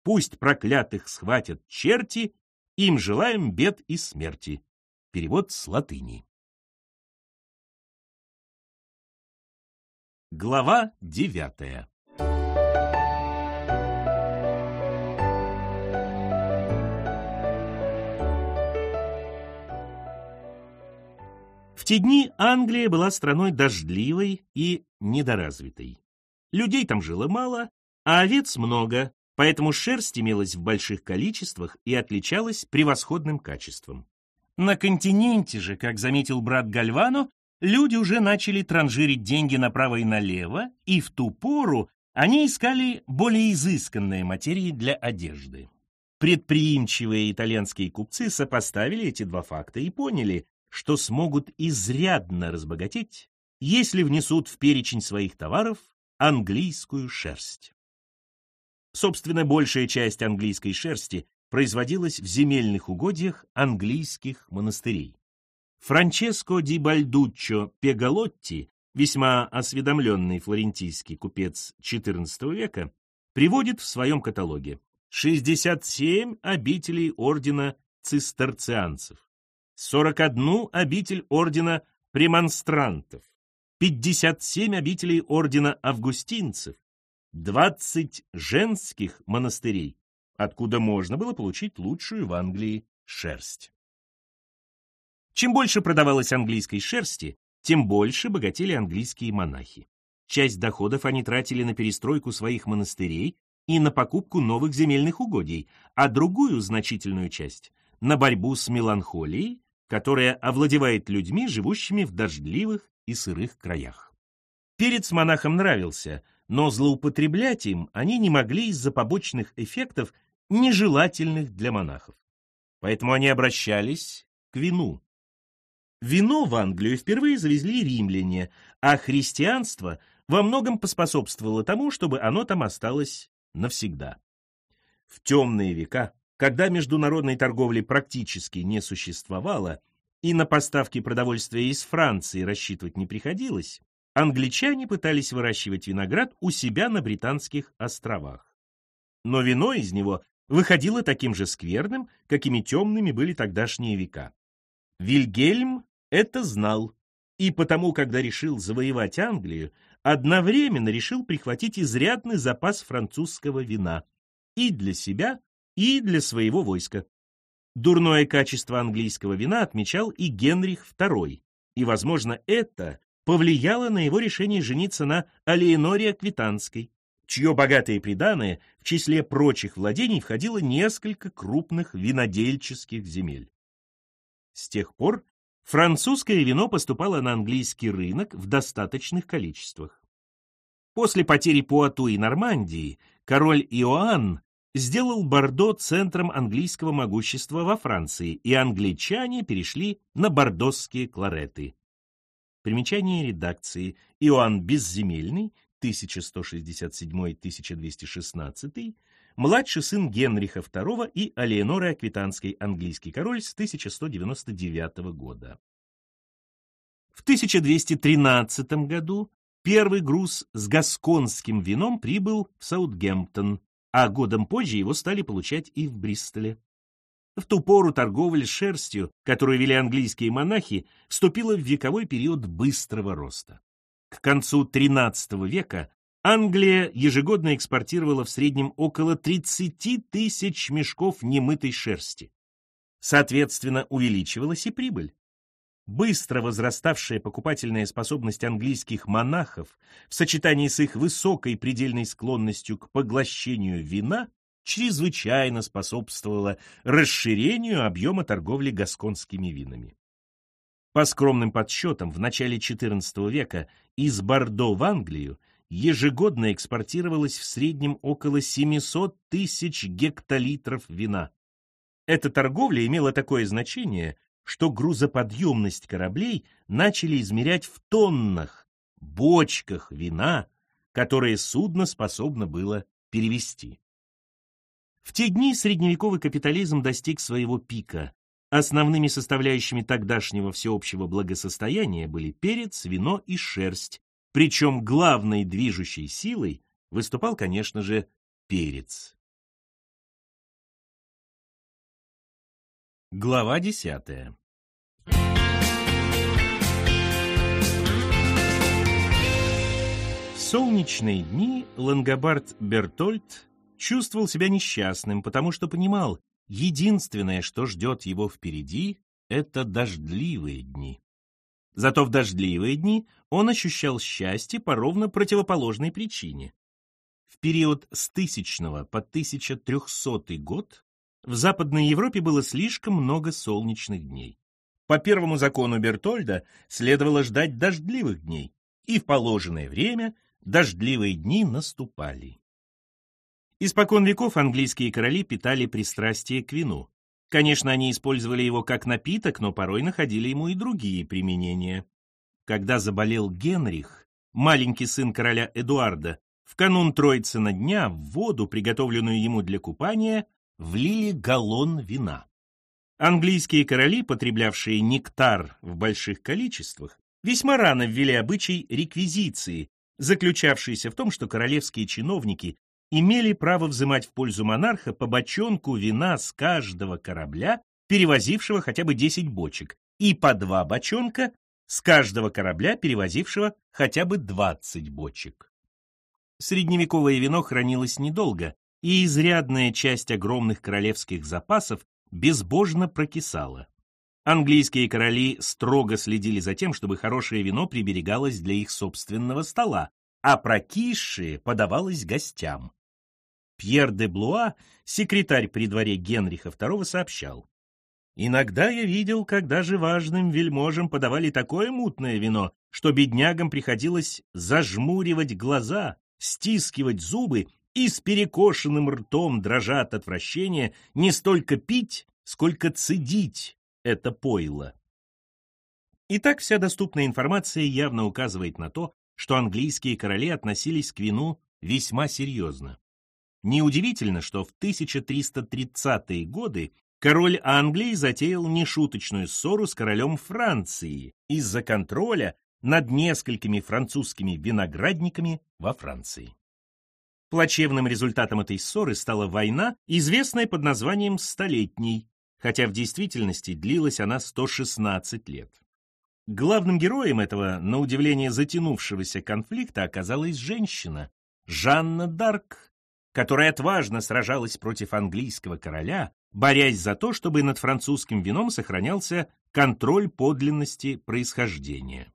[SPEAKER 1] Пусть проклятых схватят черти, им желаем бед и смерти. Перевод с латыни. Глава девятая В те дни Англия была страной дождливой и недоразвитой. Людей там жило мало, а овец много, поэтому шерсть имелась в больших количествах и отличалась превосходным качеством. На континенте же, как заметил брат Гальвано, люди уже начали транжирить деньги направо и налево, и в ту пору они искали более изысканные материи для одежды. Предприимчивые итальянские купцы сопоставили эти два факта и поняли, что смогут изрядно разбогатеть, если внесут в перечень своих товаров английскую шерсть. Собственно, большая часть английской шерсти производилась в земельных угодьях английских монастырей. Франческо ди Бальдуччо Пегалотти, весьма осведомленный флорентийский купец XIV века, приводит в своем каталоге 67 обителей ордена цистерцианцев, 41 обитель ордена премонстрантов, 57 обителей ордена августинцев, 20 женских монастырей, откуда можно было получить лучшую в Англии шерсть. Чем больше продавалось английской шерсти, тем больше богатели английские монахи. Часть доходов они тратили на перестройку своих монастырей и на покупку новых земельных угодий, а другую значительную часть — на борьбу с меланхолией, которая овладевает людьми, живущими в дождливых и сырых краях. Перец монахам нравился, но злоупотреблять им они не могли из-за побочных эффектов, нежелательных для монахов. Поэтому они обращались к вину. Вино в Англию впервые завезли римляне, а христианство во многом поспособствовало тому, чтобы оно там осталось навсегда. В темные века, когда международной торговли практически не существовало и на поставки продовольствия из Франции рассчитывать не приходилось, англичане пытались выращивать виноград у себя на Британских островах. Но вино из него выходило таким же скверным, какими темными были тогдашние века. Вильгельм это знал, и потому, когда решил завоевать Англию, одновременно решил прихватить изрядный запас французского вина и для себя, и для своего войска. Дурное качество английского вина отмечал и Генрих II, и, возможно, это повлияло на его решение жениться на Алеиноре Аквитанской, чье богатое приданое в числе прочих владений входило несколько крупных винодельческих земель. С тех пор французское вино поступало на английский рынок в достаточных количествах. После потери Пуату и Нормандии король Иоанн сделал Бордо центром английского могущества во Франции, и англичане перешли на бордосские клареты. Примечание редакции Иоанн Безземельный, 1167-1216, младший сын Генриха II и Алеоноры Аквитанской, английский король с 1199 года. В 1213 году первый груз с гасконским вином прибыл в Саутгемптон, а годом позже его стали получать и в Бристоле. В ту пору торговля шерстью, которую вели английские монахи, вступила в вековой период быстрого роста. К концу XIII века Англия ежегодно экспортировала в среднем около 30 тысяч мешков немытой шерсти. Соответственно, увеличивалась и прибыль. Быстро возраставшая покупательная способность английских монахов в сочетании с их высокой предельной склонностью к поглощению вина чрезвычайно способствовала расширению объема торговли гасконскими винами. По скромным подсчетам, в начале XIV века из Бордо в Англию ежегодно экспортировалось в среднем около 700 тысяч гектолитров вина. Эта торговля имела такое значение, что грузоподъемность кораблей начали измерять в тоннах, бочках вина, которые судно способно было перевести. В те дни средневековый капитализм достиг своего пика. Основными составляющими тогдашнего всеобщего благосостояния были перец, вино и шерсть, причем главной движущей силой выступал, конечно же, перец. Глава десятая. В солнечные дни Лангобард Бертольд чувствовал себя несчастным, потому что понимал, единственное, что ждет его впереди, это дождливые дни. Зато в дождливые дни он ощущал счастье по ровно противоположной причине. В период с 1000 по 1300 год в Западной Европе было слишком много солнечных дней. По первому закону Бертольда следовало ждать дождливых дней, и в положенное время дождливые дни наступали. Испокон веков английские короли питали пристрастие к вину. Конечно, они использовали его как напиток, но порой находили ему и другие применения. Когда заболел Генрих, маленький сын короля Эдуарда, в канун Троицына дня в воду, приготовленную ему для купания, влили галлон вина. Английские короли, потреблявшие нектар в больших количествах, весьма рано ввели обычай реквизиции, заключавшийся в том, что королевские чиновники имели право взимать в пользу монарха по бочонку вина с каждого корабля, перевозившего хотя бы 10 бочек, и по два бочонка с каждого корабля, перевозившего хотя бы 20 бочек. Средневековое вино хранилось недолго, и изрядная часть огромных королевских запасов безбожно прокисала. Английские короли строго следили за тем, чтобы хорошее вино приберегалось для их собственного стола, а прокисшее подавалось гостям. Пьер де Блуа, секретарь при дворе Генриха II, сообщал. «Иногда я видел, как даже важным вельможам подавали такое мутное вино, что беднягам приходилось зажмуривать глаза, стискивать зубы и с перекошенным ртом, дрожа от отвращения, не столько пить, сколько цедить это пойло. Итак, вся доступная информация явно указывает на то, что английские короли относились к вину весьма серьезно. Неудивительно, что в 1330-е годы король Англии затеял нешуточную ссору с королем Франции из-за контроля над несколькими французскими виноградниками во Франции. Плачевным результатом этой ссоры стала война, известная под названием «Столетней», хотя в действительности длилась она 116 лет. Главным героем этого, на удивление затянувшегося конфликта, оказалась женщина, Жанна Дарк, которая отважно сражалась против английского короля, борясь за то, чтобы над французским вином сохранялся контроль подлинности происхождения.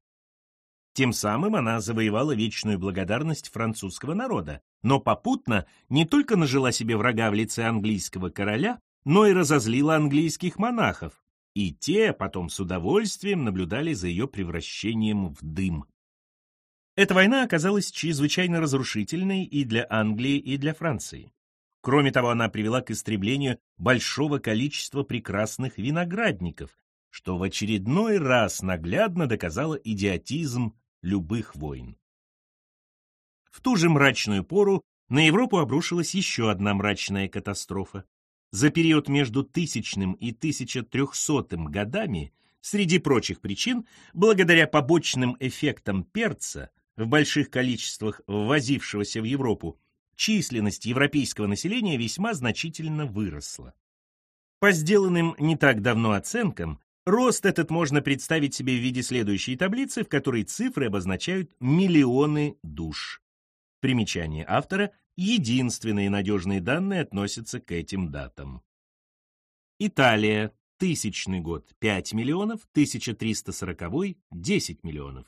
[SPEAKER 1] Тем самым она завоевала вечную благодарность французского народа, но попутно не только нажила себе врага в лице английского короля, но и разозлила английских монахов, и те потом с удовольствием наблюдали за ее превращением в дым. Эта война оказалась чрезвычайно разрушительной и для Англии, и для Франции. Кроме того, она привела к истреблению большого количества прекрасных виноградников, что в очередной раз наглядно доказало идиотизм любых войн. В ту же мрачную пору на Европу обрушилась еще одна мрачная катастрофа. За период между 1000 и 1300 годами, среди прочих причин, благодаря побочным эффектам перца, в больших количествах ввозившегося в Европу, численность европейского населения весьма значительно выросла. По сделанным не так давно оценкам, Рост этот можно представить себе в виде следующей таблицы, в которой цифры обозначают миллионы душ. Примечание автора – единственные надежные данные относятся к этим датам. Италия, тысячный год – 5 миллионов, 1340 – 10 миллионов.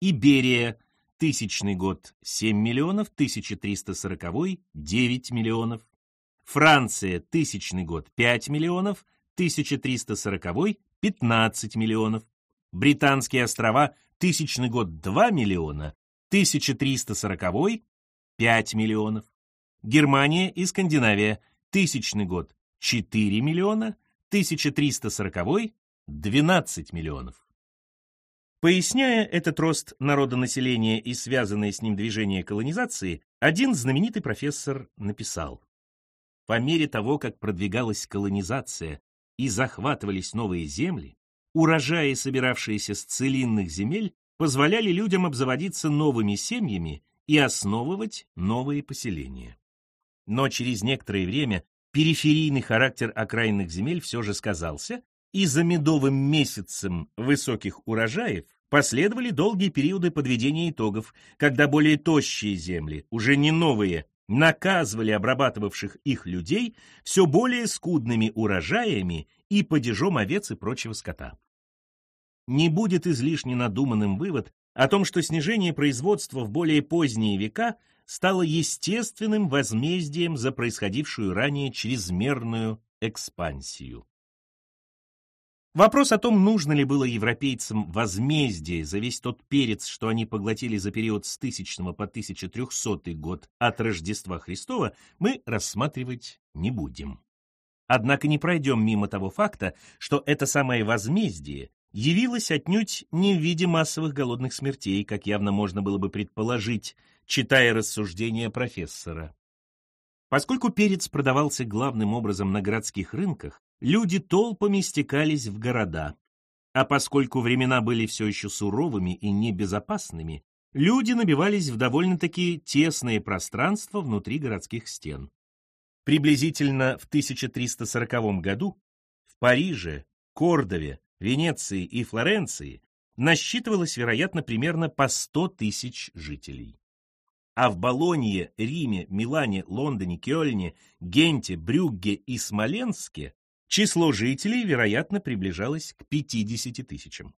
[SPEAKER 1] Иберия, тысячный год – 7 миллионов, 1340 – 9 миллионов. Франция, тысячный год – 5 миллионов, 1340 15 миллионов. Британские острова, тысячный год 2 миллиона, 1340 5 миллионов. Германия и Скандинавия, тысячный год 4 миллиона, 1340 12 миллионов. Поясняя этот рост народонаселения и связанное с ним движение колонизации, один знаменитый профессор написал, «По мере того, как продвигалась колонизация и захватывались новые земли, урожаи, собиравшиеся с целинных земель, позволяли людям обзаводиться новыми семьями и основывать новые поселения. Но через некоторое время периферийный характер окраинных земель все же сказался, и за медовым месяцем высоких урожаев последовали долгие периоды подведения итогов, когда более тощие земли, уже не новые, наказывали обрабатывавших их людей все более скудными урожаями и падежом овец и прочего скота. Не будет излишне надуманным вывод о том, что снижение производства в более поздние века стало естественным возмездием за происходившую ранее чрезмерную экспансию. Вопрос о том, нужно ли было европейцам возмездие за весь тот перец, что они поглотили за период с 1000 по 1300 год от Рождества Христова, мы рассматривать не будем. Однако не пройдем мимо того факта, что это самое возмездие явилось отнюдь не в виде массовых голодных смертей, как явно можно было бы предположить, читая рассуждения профессора. Поскольку перец продавался главным образом на городских рынках, люди толпами стекались в города. А поскольку времена были все еще суровыми и небезопасными, люди набивались в довольно-таки тесные пространства внутри городских стен. Приблизительно в 1340 году в Париже, Кордове, Венеции и Флоренции насчитывалось, вероятно, примерно по 100 тысяч жителей. А в Болонье, Риме, Милане, Лондоне, Кёльне, Генте, Брюгге и Смоленске число жителей, вероятно, приближалось к 50 тысячам.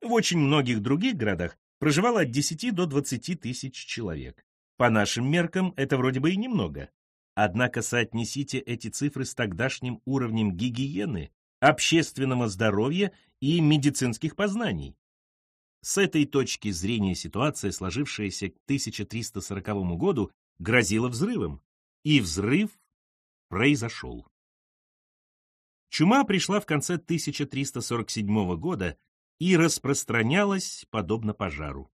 [SPEAKER 1] В очень многих других городах проживало от 10 до 20 тысяч человек. По нашим меркам это вроде бы и немного. Однако соотнесите эти цифры с тогдашним уровнем гигиены, общественного здоровья и медицинских познаний. С этой точки зрения ситуация, сложившаяся к 1340 году, грозила взрывом. И взрыв произошел. Чума пришла в конце 1347 года и распространялась подобно пожару.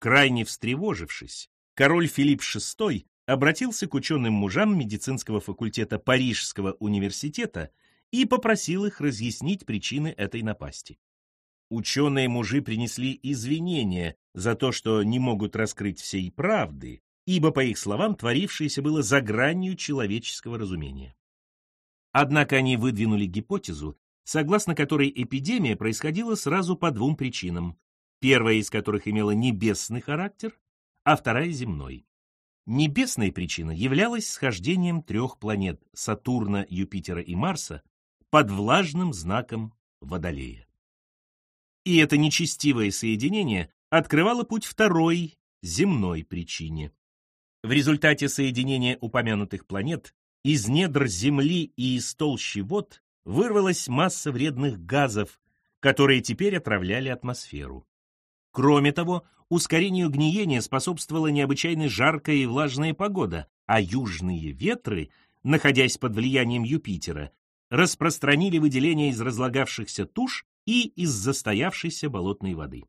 [SPEAKER 1] Крайне встревожившись, король Филипп VI обратился к ученым мужам медицинского факультета Парижского университета и попросил их разъяснить причины этой напасти. Ученые-мужи принесли извинения за то, что не могут раскрыть всей правды, ибо, по их словам, творившееся было за гранью человеческого разумения. Однако они выдвинули гипотезу, согласно которой эпидемия происходила сразу по двум причинам, первая из которых имела небесный характер, а вторая — земной. Небесная причина являлась схождением трех планет — Сатурна, Юпитера и Марса — под влажным знаком Водолея и это нечестивое соединение открывало путь второй, земной причине. В результате соединения упомянутых планет из недр Земли и из толщи вод вырвалась масса вредных газов, которые теперь отравляли атмосферу. Кроме того, ускорению гниения способствовала необычайно жаркая и влажная погода, а южные ветры, находясь под влиянием Юпитера, распространили выделения из разлагавшихся туш и из застоявшейся болотной воды.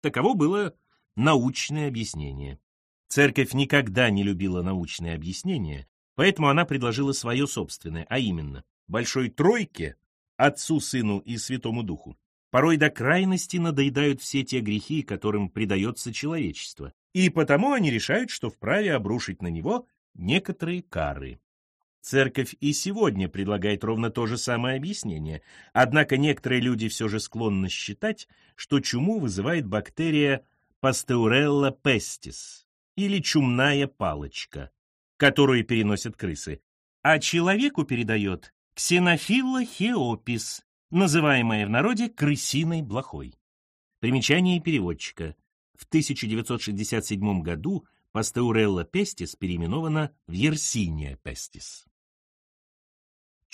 [SPEAKER 1] Таково было научное объяснение. Церковь никогда не любила научные объяснения, поэтому она предложила свое собственное, а именно Большой Тройке, Отцу, Сыну и Святому Духу, порой до крайности надоедают все те грехи, которым предается человечество, и потому они решают, что вправе обрушить на него некоторые кары. Церковь и сегодня предлагает ровно то же самое объяснение, однако некоторые люди все же склонны считать, что чуму вызывает бактерия Пастеурелла пестис или чумная палочка, которую переносят крысы, а человеку передает ксенофилла хеопис, называемая в народе крысиной блохой. Примечание переводчика. В 1967 году Пастеурелла пестис переименована в Yersinia pestis.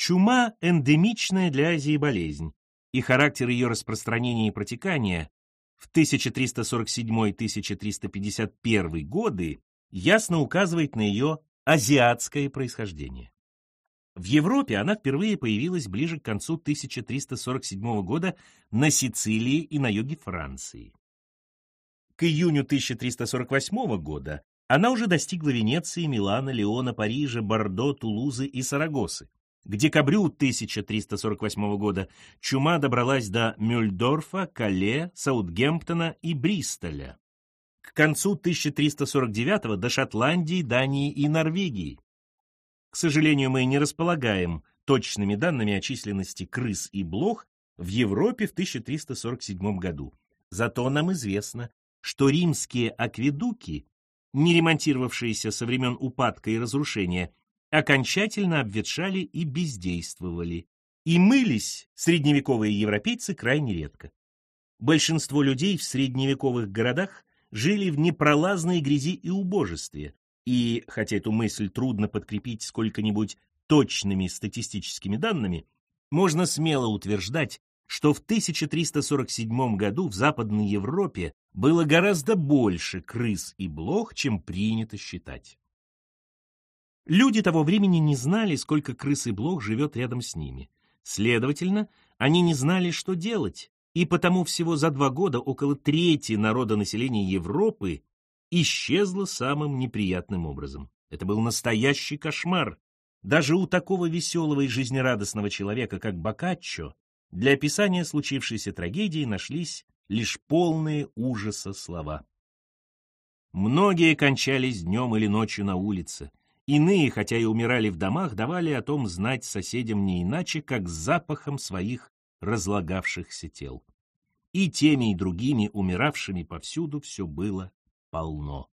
[SPEAKER 1] Чума – эндемичная для Азии болезнь, и характер ее распространения и протекания в 1347-1351 годы ясно указывает на ее азиатское происхождение. В Европе она впервые появилась ближе к концу 1347 года на Сицилии и на юге Франции. К июню 1348 года она уже достигла Венеции, Милана, Леона, Парижа, Бордо, Тулузы и Сарагосы. К декабрю 1348 года чума добралась до Мюльдорфа, Кале, Саутгемптона и Бристоля. К концу 1349 до Шотландии, Дании и Норвегии. К сожалению, мы не располагаем точными данными о численности крыс и блох в Европе в 1347 году. Зато нам известно, что римские акведуки, не ремонтировавшиеся со времен упадка и разрушения, окончательно обветшали и бездействовали, и мылись средневековые европейцы крайне редко. Большинство людей в средневековых городах жили в непролазной грязи и убожестве, и, хотя эту мысль трудно подкрепить сколько-нибудь точными статистическими данными, можно смело утверждать, что в 1347 году в Западной Европе было гораздо больше крыс и блох, чем принято считать. Люди того времени не знали, сколько крыс и блох живет рядом с ними. Следовательно, они не знали, что делать, и потому всего за два года около трети народа населения Европы исчезло самым неприятным образом. Это был настоящий кошмар. Даже у такого веселого и жизнерадостного человека, как Боккаччо, для описания случившейся трагедии нашлись лишь полные ужаса слова. Многие кончались днем или ночью на улице. Иные, хотя и умирали в домах, давали о том знать соседям не иначе, как запахом своих разлагавшихся тел. и теми и другими умиравшими повсюду все было полно.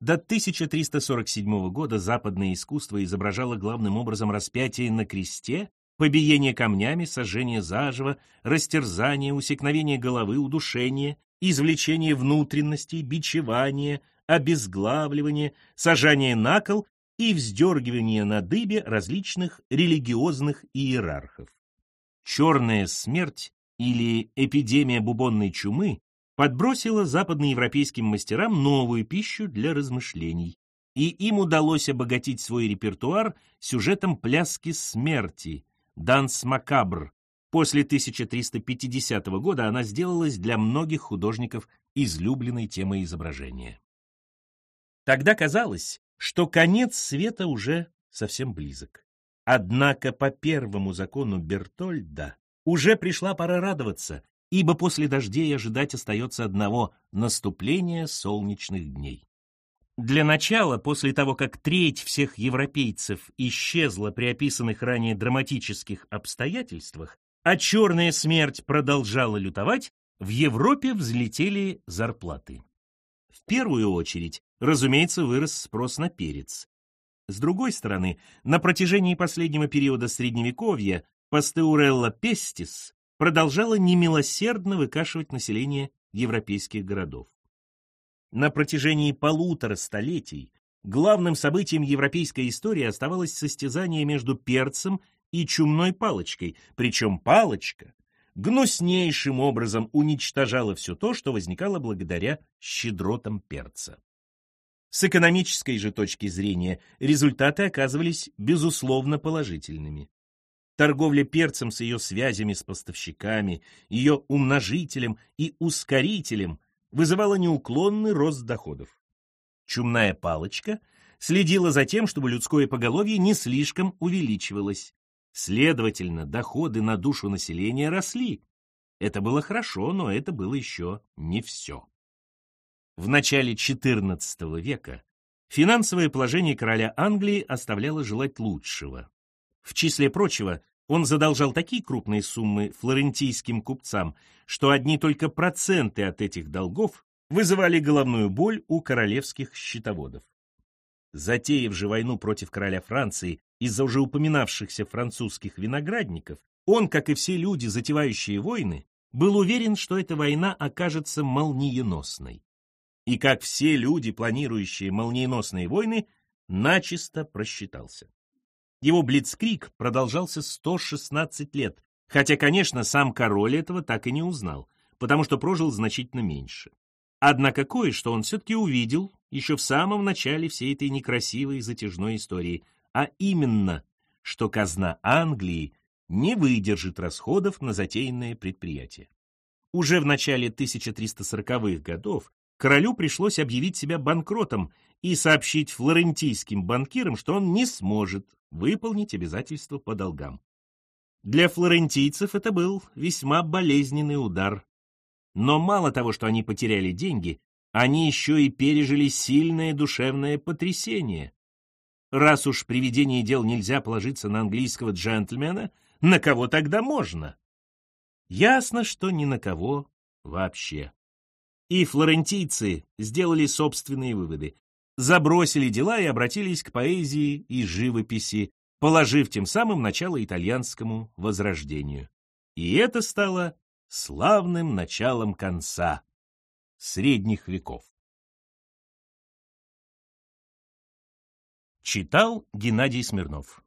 [SPEAKER 1] До 1347 года западное искусство изображало главным образом распятие на кресте, побиение камнями, сожжение заживо, растерзание, усекновение головы, удушение, извлечение внутренностей, бичевание, обезглавливание, сажание на кол и вздергивание на дыбе различных религиозных иерархов. Черная смерть или эпидемия бубонной чумы подбросила западноевропейским мастерам новую пищу для размышлений, и им удалось обогатить свой репертуар сюжетом пляски смерти «Данс Макабр». После 1350 года она сделалась для многих художников излюбленной темой изображения. Тогда казалось, что конец света уже совсем близок. Однако по первому закону Бертольда уже пришла пора радоваться, ибо после дождей ожидать остается одного — наступления солнечных дней. Для начала, после того, как треть всех европейцев исчезла при описанных ранее драматических обстоятельствах, а черная смерть продолжала лютовать, в Европе взлетели зарплаты. В первую очередь, разумеется, вырос спрос на перец. С другой стороны, на протяжении последнего периода Средневековья Пастеурелла пестис продолжала немилосердно выкашивать население европейских городов. На протяжении полутора столетий главным событием европейской истории оставалось состязание между перцем и чумной палочкой, причем палочка гнуснейшим образом уничтожала все то, что возникало благодаря щедротам перца. С экономической же точки зрения результаты оказывались безусловно положительными. Торговля перцем с ее связями с поставщиками, ее умножителем и ускорителем вызывала неуклонный рост доходов. Чумная палочка следила за тем, чтобы людское поголовье не слишком увеличивалось. Следовательно, доходы на душу населения росли. Это было хорошо, но это было еще не все. В начале XIV века финансовое положение короля Англии оставляло желать лучшего. В числе прочего, он задолжал такие крупные суммы флорентийским купцам, что одни только проценты от этих долгов вызывали головную боль у королевских счетоводов. Затеяв же войну против короля Франции из-за уже упоминавшихся французских виноградников, он, как и все люди, затевающие войны, был уверен, что эта война окажется молниеносной. И как все люди, планирующие молниеносные войны, начисто просчитался. Его блицкрик продолжался 116 лет, хотя, конечно, сам король этого так и не узнал, потому что прожил значительно меньше. Однако кое-что он все-таки увидел еще в самом начале всей этой некрасивой затяжной истории, а именно, что казна Англии не выдержит расходов на затеянное предприятие. Уже в начале 1340-х годов королю пришлось объявить себя банкротом и сообщить флорентийским банкирам, что он не сможет выполнить обязательства по долгам. Для флорентийцев это был весьма болезненный удар. Но мало того, что они потеряли деньги, они еще и пережили сильное душевное потрясение. Раз уж при ведении дел нельзя положиться на английского джентльмена, на кого тогда можно? Ясно, что ни на кого вообще. И флорентийцы сделали собственные выводы забросили дела и обратились к поэзии и живописи, положив тем самым начало итальянскому возрождению. И это стало славным началом конца средних веков. Читал Геннадий Смирнов